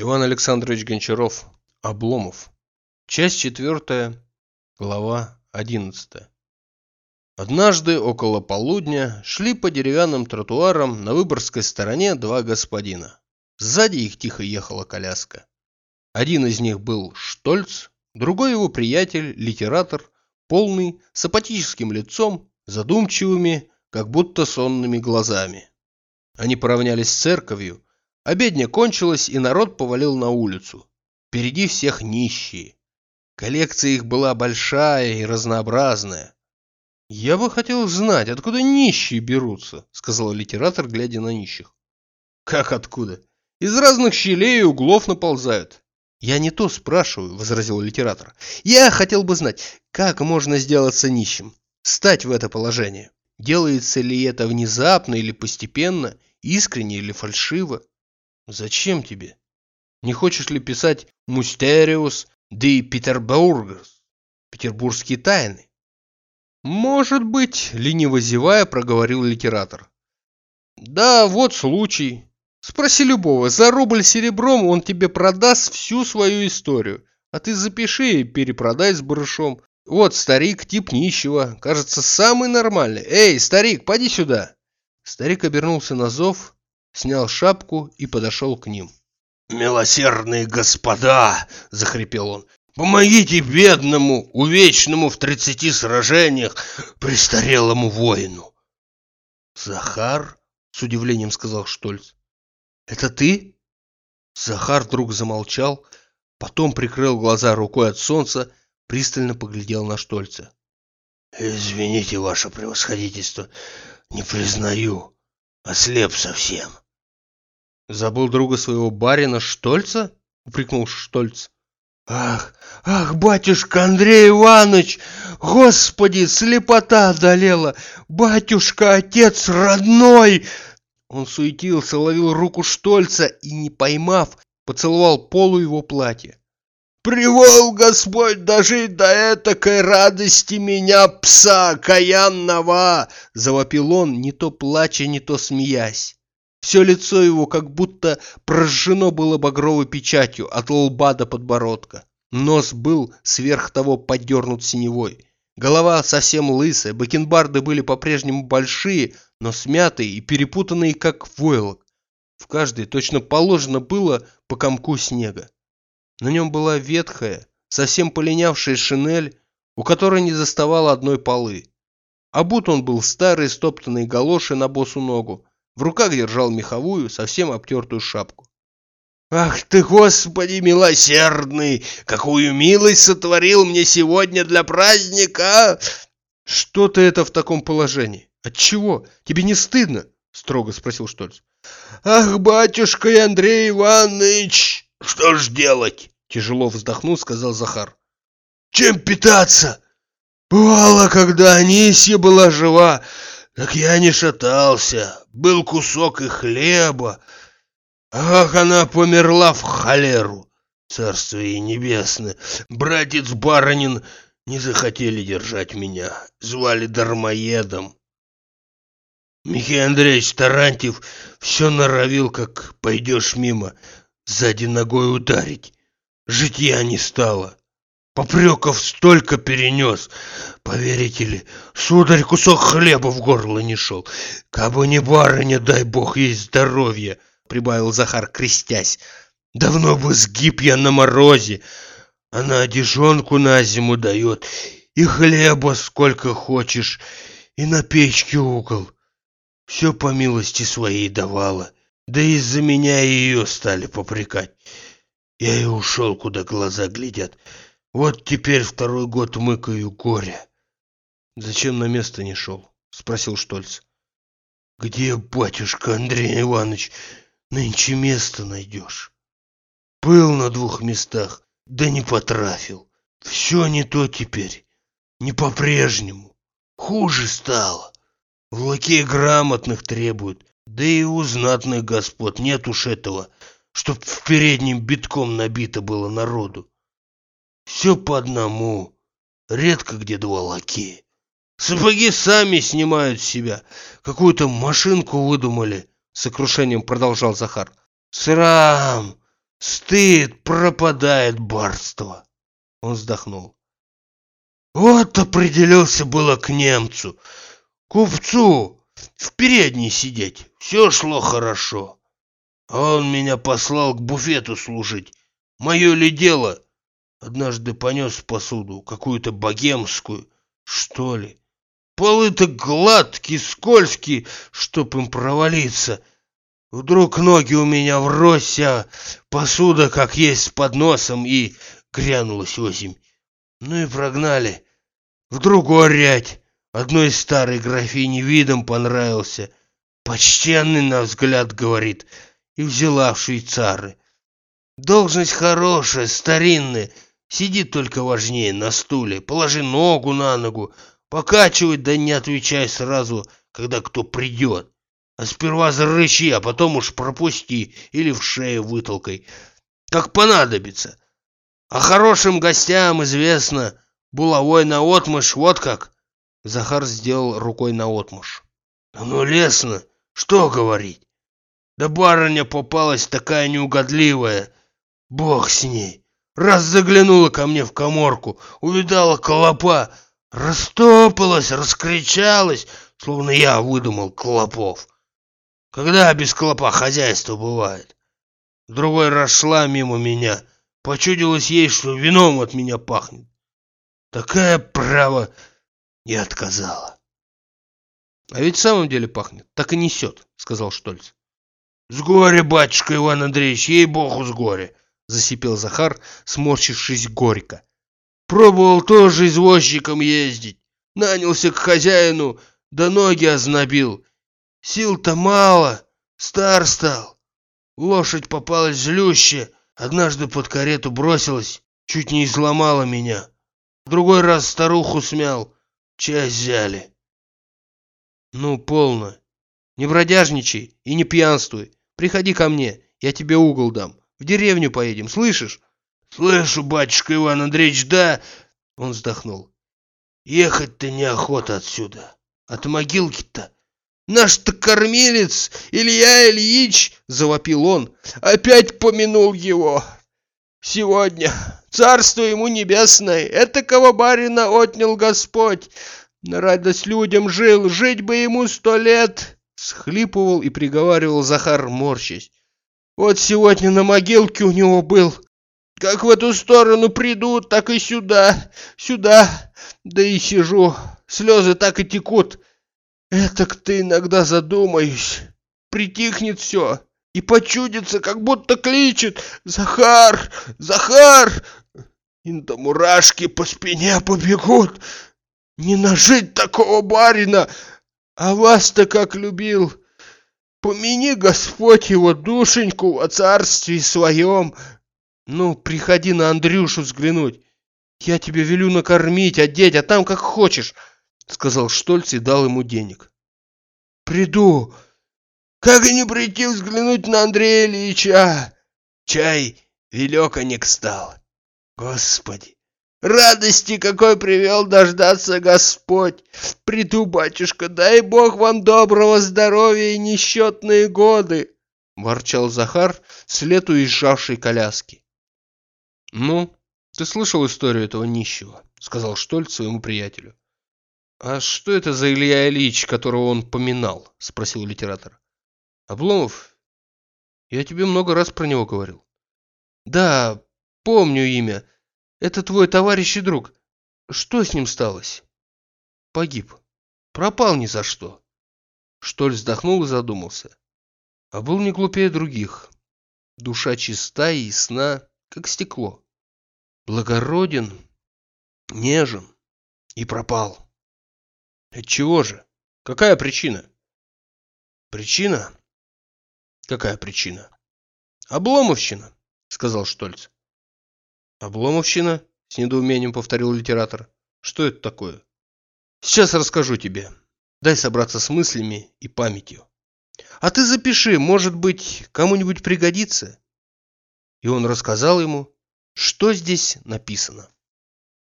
Иван Александрович Гончаров. Обломов. Часть четвертая. Глава одиннадцатая. Однажды около полудня шли по деревянным тротуарам на Выборгской стороне два господина. Сзади их тихо ехала коляска. Один из них был Штольц, другой его приятель, литератор, полный, с апатическим лицом, задумчивыми, как будто сонными глазами. Они поравнялись с церковью, обедня кончилась, и народ повалил на улицу. Впереди всех нищие. Коллекция их была большая и разнообразная. «Я бы хотел знать, откуда нищие берутся», — сказал литератор, глядя на нищих. «Как откуда? Из разных щелей и углов наползают». «Я не то спрашиваю», — возразил литератор. «Я хотел бы знать, как можно сделаться нищим, стать в это положение. Делается ли это внезапно или постепенно, искренне или фальшиво? Зачем тебе? Не хочешь ли писать «Мустериус де Петербургс» «Петербургские тайны»? Может быть, лениво зевая, проговорил литератор. Да, вот случай. Спроси любого, за рубль серебром он тебе продаст всю свою историю, а ты запиши и перепродай с барышом. Вот старик, тип нищего, кажется, самый нормальный. Эй, старик, поди сюда. Старик обернулся на зов, снял шапку и подошел к ним. «Милосердные господа!» — захрипел он. «Помогите бедному, увечному в тридцати сражениях престарелому воину!» «Захар?» — с удивлением сказал Штольц. «Это ты?» Захар вдруг замолчал, потом прикрыл глаза рукой от солнца, пристально поглядел на Штольца. «Извините, ваше превосходительство, не признаю, ослеп совсем». «Забыл друга своего барина Штольца?» — упрекнул Штольц. «Ах, ах, батюшка Андрей Иванович! Господи, слепота одолела! Батюшка, отец родной!» Он суетился, ловил руку Штольца и, не поймав, поцеловал полу его платья. «Привол Господь дожить до этакой радости меня, пса каянного!» — завопил он, не то плача, не то смеясь. Все лицо его как будто прожжено было багровой печатью от лба до подбородка. Нос был сверх того подернут синевой. Голова совсем лысая, бакенбарды были по-прежнему большие, но смятые и перепутанные, как войлок. В каждой точно положено было по комку снега. На нем была ветхая, совсем полинявшая шинель, у которой не заставало одной полы. Обут он был старый стоптанные галоши на босу ногу, в руках держал меховую, совсем обтертую шапку. «Ах ты, Господи милосердный! Какую милость сотворил мне сегодня для праздника!» «Что ты это в таком положении? Отчего? Тебе не стыдно?» — строго спросил Штольц. «Ах, батюшка Андрей Иванович, что ж делать?» — тяжело вздохнул, сказал Захар. «Чем питаться? Бывало, когда Анисья была жива, так я не шатался, был кусок и хлеба. Ах, она померла в холеру, царство ей небесное. Братец Баранин не захотели держать меня, звали дармоедом. Михаил Андреевич Тарантьев все норовил, как пойдешь мимо, сзади ногой ударить. Житья не стало. Попреков столько перенес. Поверите ли, сударь кусок хлеба в горло не шел. Кабы не барыня, дай бог ей здоровье, прибавил Захар, крестясь. Давно бы сгиб я на морозе. Она одежонку на зиму дает, и хлеба сколько хочешь, и на печке угол. Все по милости своей давала. Да из-за меня ее стали попрекать. Я и ушел, куда глаза глядят. Вот теперь второй год мыкаю горе. Зачем на место не шел? Спросил Штольц. Где, батюшка Андрей Иванович, нынче место найдешь? Был на двух местах, да не потрафил. Все не то теперь, не по-прежнему. Хуже стало. В лаке грамотных требуют, да и у знатных господ нет уж этого, чтоб в переднем битком набито было народу. Все по одному. Редко где два лакея. Сапоги сами снимают себя. Какую-то машинку выдумали. С сокрушением продолжал Захар. Срам! Стыд пропадает барство. Он вздохнул. Вот определился было к немцу, купцу, в передней сидеть. Все шло хорошо. А он меня послал к буфету служить. Мое ли дело? Однажды понес посуду, какую-то богемскую, что ли. Полы-то гладкие, скользкие, чтоб им провалиться. Вдруг ноги у меня врозь, а посуда как есть с подносом и грянулась осень. Ну и прогнали. В другой рядь. Одной старой графине видом понравился. Почтенный, на взгляд, говорит, и взяла в швейцары. Должность хорошая, старинная, сидит только важнее на стуле, положи ногу на ногу, покачивай, да не отвечай сразу, когда кто придет. А сперва зарычи, а потом уж пропусти или в шею вытолкай, как понадобится. А хорошим гостям известно, булавой наотмашь, вот как. Захар сделал рукой наотмашь. Ну, лестно, что говорить. Да барыня попалась такая неугодливая. Бог с ней. Раз заглянула ко мне в коморку, увидала колопа, растопалась, раскричалась, словно я выдумал клопов. Когда без клопа хозяйство бывает? Другой раз шла мимо меня, почудилось ей, что вином от меня пахнет. Такая право и отказала. А ведь в самом деле пахнет, так и несет, сказал Штольц. С горя, батюшка Иван Андреевич, ей-богу, с горя, засипел Захар, сморщившись горько. Пробовал тоже извозчиком ездить, нанялся к хозяину, да ноги ознобил, Сил-то мало, стар стал. Лошадь попалась злющая, однажды под карету бросилась, чуть не изломала меня. В другой раз старуху смял, часть взяли. Ну, полно. Не бродяжничай и не пьянствуй. Приходи ко мне, я тебе угол дам. В деревню поедем, слышишь? Слышу, батюшка Иван Андреевич, да. Он вздохнул. Ехать-то неохота отсюда. От могилки-то Наш-то кормилец, Илья Ильич, завопил он, опять помянул его. Сегодня, царство ему небесное, этакого барина отнял Господь. На радость людям жил, жить бы ему сто лет, схлипывал и приговаривал Захар, морщась. Вот сегодня на могилке у него был. Как в эту сторону приду, так и сюда, сюда. Да и сижу, слезы так и текут. Этак ты иногда задумаешь. Притихнет все и почудится, как будто кличет «Захар! Захар!» И до мурашки по спине побегут. Не нажить такого барина, а вас-то как любил. Помяни, Господь, его душеньку во царстве своем. Ну, приходи на Андрюшу взглянуть. Я тебе велю накормить, одеть, а там как хочешь сказал Штольц и дал ему денег. Приду. Как и не прийти взглянуть на Андрея Ильича? Чай великонек стал. Господи, радости какой привел дождаться Господь. Приду, батюшка, дай Бог вам доброго здоровья и несчетные годы, ворчал Захар, след уезжавшей коляски. Ну, ты слышал историю этого нищего, сказал Штольц своему приятелю. «А что это за Илья Ильич, которого он поминал?» – спросил литератор. «Обломов? Я тебе много раз про него говорил». «Да, помню имя. Это твой товарищ и друг. Что с ним сталось?» «Погиб. Пропал ни за что». Штоль вздохнул и задумался. А был не глупее других. Душа чиста и ясна, как стекло. Благороден, нежен и пропал. Отчего же? Какая причина? Причина? Какая причина? Обломовщина, сказал Штольц. Обломовщина? С недоумением повторил литератор. Что это такое? Сейчас расскажу тебе. Дай собраться с мыслями и памятью. А ты запиши, может быть, кому-нибудь пригодится. И он рассказал ему, что здесь написано.